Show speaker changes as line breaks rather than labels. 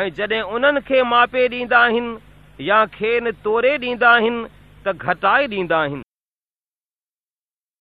۽ جڏهن انهن کي ماپي ڏيندا آهن يا کين توري ڏيندا آهن ته گهٽائي ڏيندا آهن.